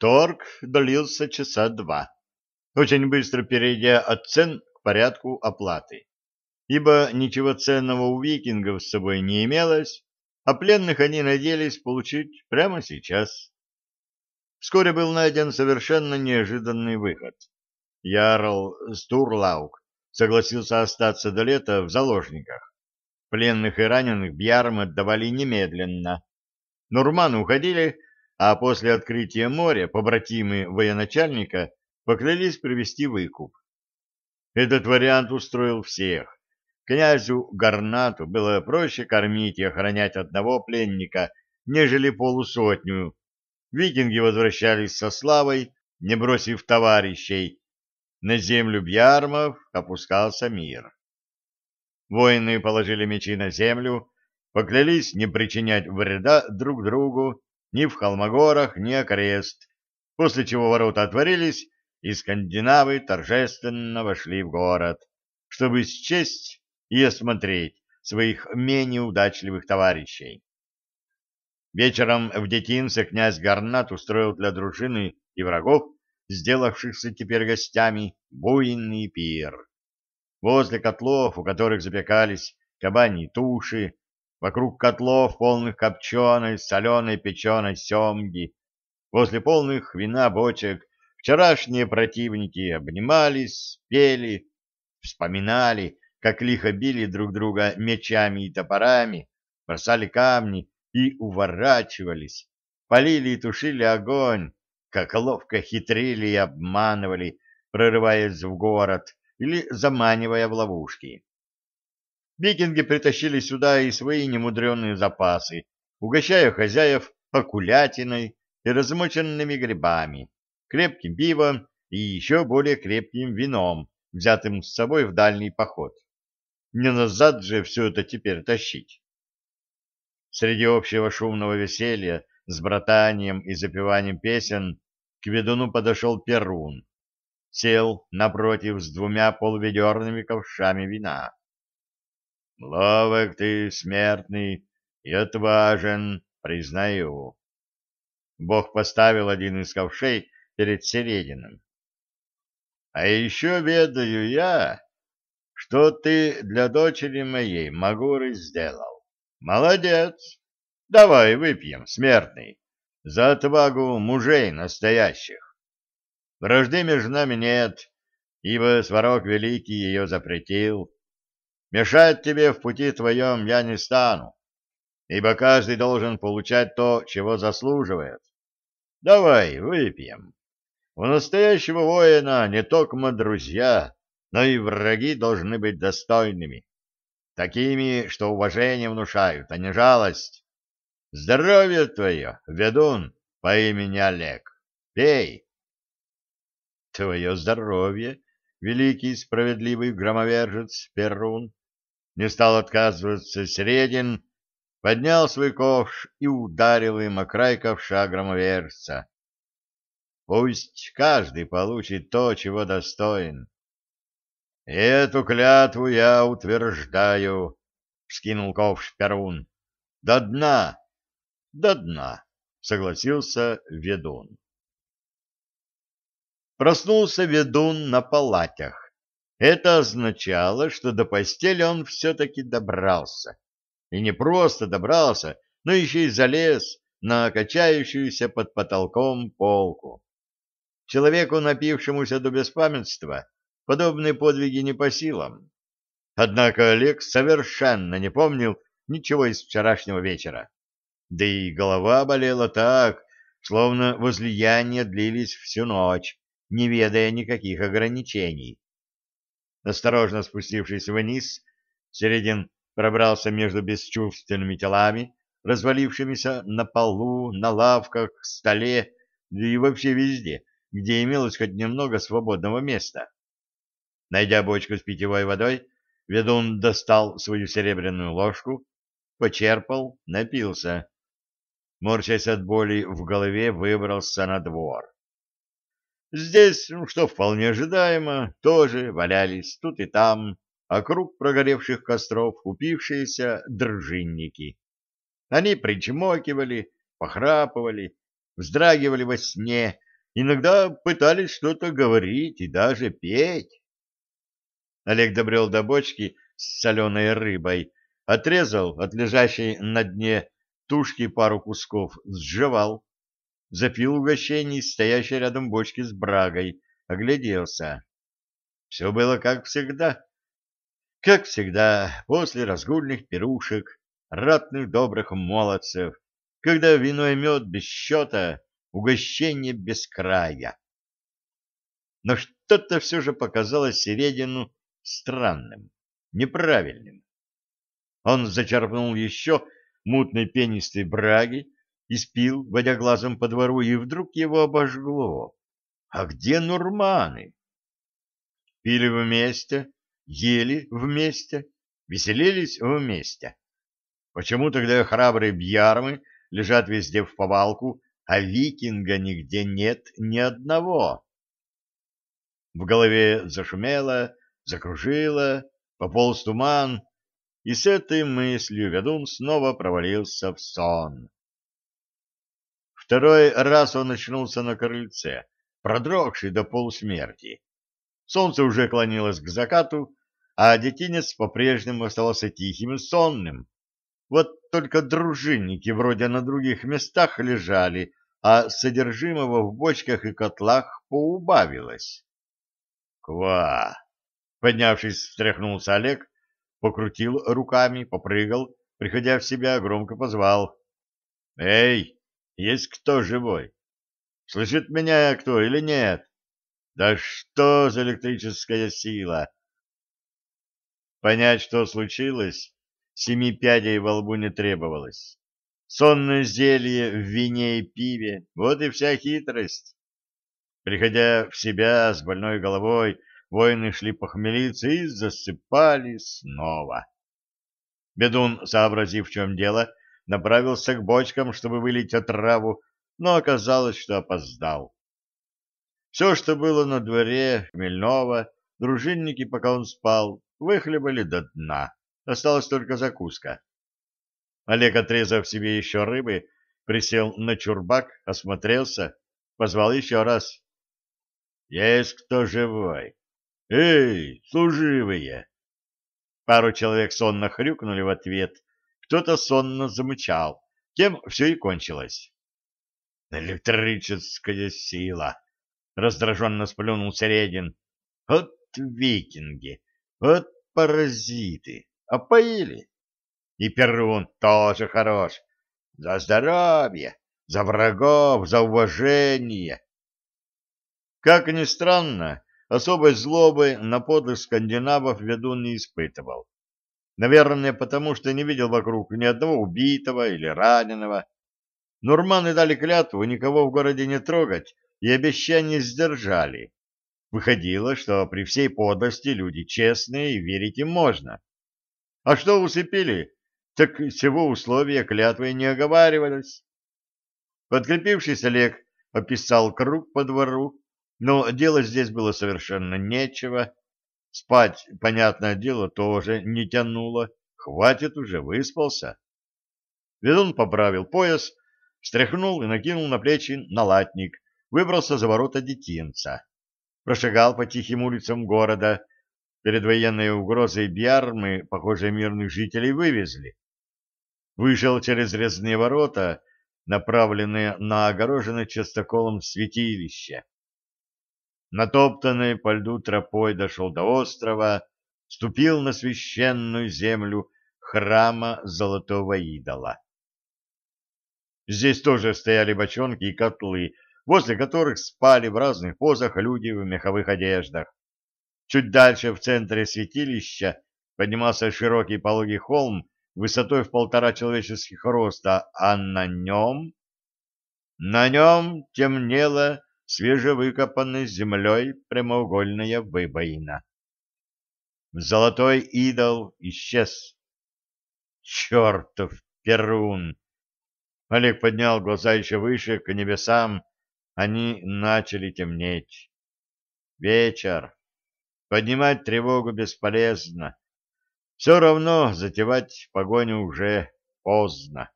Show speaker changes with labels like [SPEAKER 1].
[SPEAKER 1] Торг длился часа два, очень быстро перейдя от цен к порядку оплаты, ибо ничего ценного у викингов с собой не имелось, а пленных они надеялись получить прямо сейчас. Вскоре был найден совершенно неожиданный выход. Ярл Стурлаук согласился остаться до лета в заложниках. Пленных и раненых Бьярм отдавали немедленно. Нурманы уходили, а после открытия моря побратимы военачальника поклялись привести выкуп. Этот вариант устроил всех. Князю Гарнату было проще кормить и охранять одного пленника, нежели полусотню. Викинги возвращались со славой, не бросив товарищей. На землю бьярмов опускался мир. Воины положили мечи на землю, поклялись не причинять вреда друг другу ни в Холмогорах, ни окрест, после чего ворота отворились, и скандинавы торжественно вошли в город, чтобы счесть и осмотреть своих менее удачливых товарищей. Вечером в детинце князь Гарнат устроил для дружины и врагов, сделавшихся теперь гостями, буйный пир. Возле котлов, у которых запекались кабани туши, вокруг котлов, полных копченой, соленой, печеной семги, возле полных вина бочек, вчерашние противники обнимались, пели, вспоминали, как лихо били друг друга мечами и топорами, бросали камни и уворачивались, полили и тушили огонь, как ловко хитрили и обманывали, прорываясь в город или заманивая в ловушки. Викинги притащили сюда и свои немудреные запасы, угощая хозяев окулятиной и размоченными грибами, крепким пивом и еще более крепким вином, взятым с собой в дальний поход. Не назад же все это теперь тащить. Среди общего шумного веселья с братанием и запеванием песен к ведуну подошел Перун. Сел напротив с двумя полуведерными ковшами вина. «Ловок ты, смертный, и отважен, признаю». Бог поставил один из ковшей перед Серединым. «А еще ведаю я, что ты для дочери моей Магуры сделал. Молодец! Давай выпьем, смертный, за отвагу мужей настоящих. Вражды между нами нет, ибо Сварог Великий ее запретил. Мешать тебе в пути твоем я не стану, ибо каждый должен получать то, чего заслуживает. Давай выпьем. У настоящего воина не только друзья, но и враги должны быть достойными, такими, что уважение внушают, а не жалость. Здоровье твое, ведун по имени Олег, пей. Твое здоровье, великий справедливый громовержец Перун, не стал отказываться Средин, поднял свой ковш и ударил им о край ковша громовержца. Пусть каждый получит то, чего достоин. Эту клятву я утверждаю, — вскинул ковш Перун. — До дна, до дна, — согласился ведун. Проснулся ведун на палатях. Это означало, что до постели он все-таки добрался. И не просто добрался, но еще и залез на качающуюся под потолком полку. Человеку, напившемуся до беспамятства, подобные подвиги не по силам. Однако Олег совершенно не помнил ничего из вчерашнего вечера. Да и голова болела так, словно возлияния длились всю ночь, не ведая никаких ограничений. Осторожно спустившись вниз, Середин пробрался между бесчувственными телами, развалившимися на полу, на лавках, столе, да и вообще везде, где имелось хоть немного свободного места. Найдя бочку с питьевой водой, ведун достал свою серебряную ложку, почерпал, напился. Морщась от боли в голове, выбрался на двор. Здесь, ну, что вполне ожидаемо, тоже валялись тут и там, округ прогоревших костров упившиеся дружинники. Они причмокивали, похрапывали, вздрагивали во сне, иногда пытались что-то говорить и даже петь. Олег добрел до бочки с соленой рыбой, отрезал от лежащей на дне тушки пару кусков, сживал, запил угощение из стоящей рядом бочки с брагой, огляделся. Все было как всегда. Как всегда, после разгульных пирушек, ратных добрых молодцев, когда вино и мед без счета, угощение без края. Но что-то все же показалось Середину странным, неправильным. Он зачерпнул еще мутной пенистой браги, испил, водя глазом по двору, и вдруг его обожгло. А где нурманы? Пили вместе, ели вместе, веселились вместе. Почему тогда храбрые бьярмы лежат везде в повалку, а викинга нигде нет ни одного? В голове зашумело, закружило, пополз туман, и с этой мыслью ведун снова провалился в сон. Второй раз он очнулся на крыльце, продрогший до полусмерти. Солнце уже клонилось к закату, а детинец по-прежнему оставался тихим и сонным. Вот только дружинники вроде на других местах лежали, а содержимого в бочках и котлах поубавилось. «Ква!» Поднявшись, встряхнулся Олег, покрутил руками, попрыгал, приходя в себя, громко позвал. «Эй, есть кто живой? Слышит меня кто или нет? Да что за электрическая сила?» Понять, что случилось, семи пядей во лбу не требовалось. Сонное зелье в вине и пиве — вот и вся хитрость. Приходя в себя с больной головой, воины шли похмелиться и засыпали снова. Бедун, сообразив, в чем дело, направился к бочкам, чтобы вылить отраву, но оказалось, что опоздал. Все, что было на дворе хмельного, дружинники, пока он спал, выхлебали до дна. Осталась только закуска. Олег, отрезав себе еще рыбы, присел на чурбак, осмотрелся, позвал еще раз. «Есть кто живой?» «Эй, служивые!» Пару человек сонно хрюкнули в ответ, кто-то сонно замычал. Тем все и кончилось. «Электрическая сила!» — раздраженно сплюнул Середин. «Вот викинги! Вот паразиты! Опоили! И Перун тоже хорош! За здоровье! За врагов! За уважение!» Как ни странно, особой злобы на подлых скандинавов ведун не испытывал. Наверное, потому что не видел вокруг ни одного убитого или раненого. Нурманы дали клятву никого в городе не трогать и обещание сдержали. Выходило, что при всей подлости люди честные и верить им можно. А что усыпили, так всего условия клятвы не оговаривались. Подкрепившись, Олег описал круг по двору, но делать здесь было совершенно нечего. Спать, понятное дело, тоже не тянуло. Хватит уже, выспался. Ведун поправил пояс, встряхнул и накинул на плечи налатник, выбрался за ворота детинца. Прошагал по тихим улицам города. Перед военной угрозой Биармы, похоже, мирных жителей вывезли. Вышел через резные ворота, направленные на огороженное частоколом святилище натоптанной по льду тропой дошел до острова, ступил на священную землю храма золотого идола. Здесь тоже стояли бочонки и котлы, возле которых спали в разных позах люди в меховых одеждах. Чуть дальше, в центре святилища, поднимался широкий пологий холм высотой в полтора человеческих роста, а на нем... На нем темнело свежевыкопанной землей прямоугольная выбоина. Золотой идол исчез. Чертов Перун! Олег поднял глаза еще выше, к небесам. Они начали темнеть. Вечер. Поднимать тревогу бесполезно. Все равно затевать погоню уже поздно.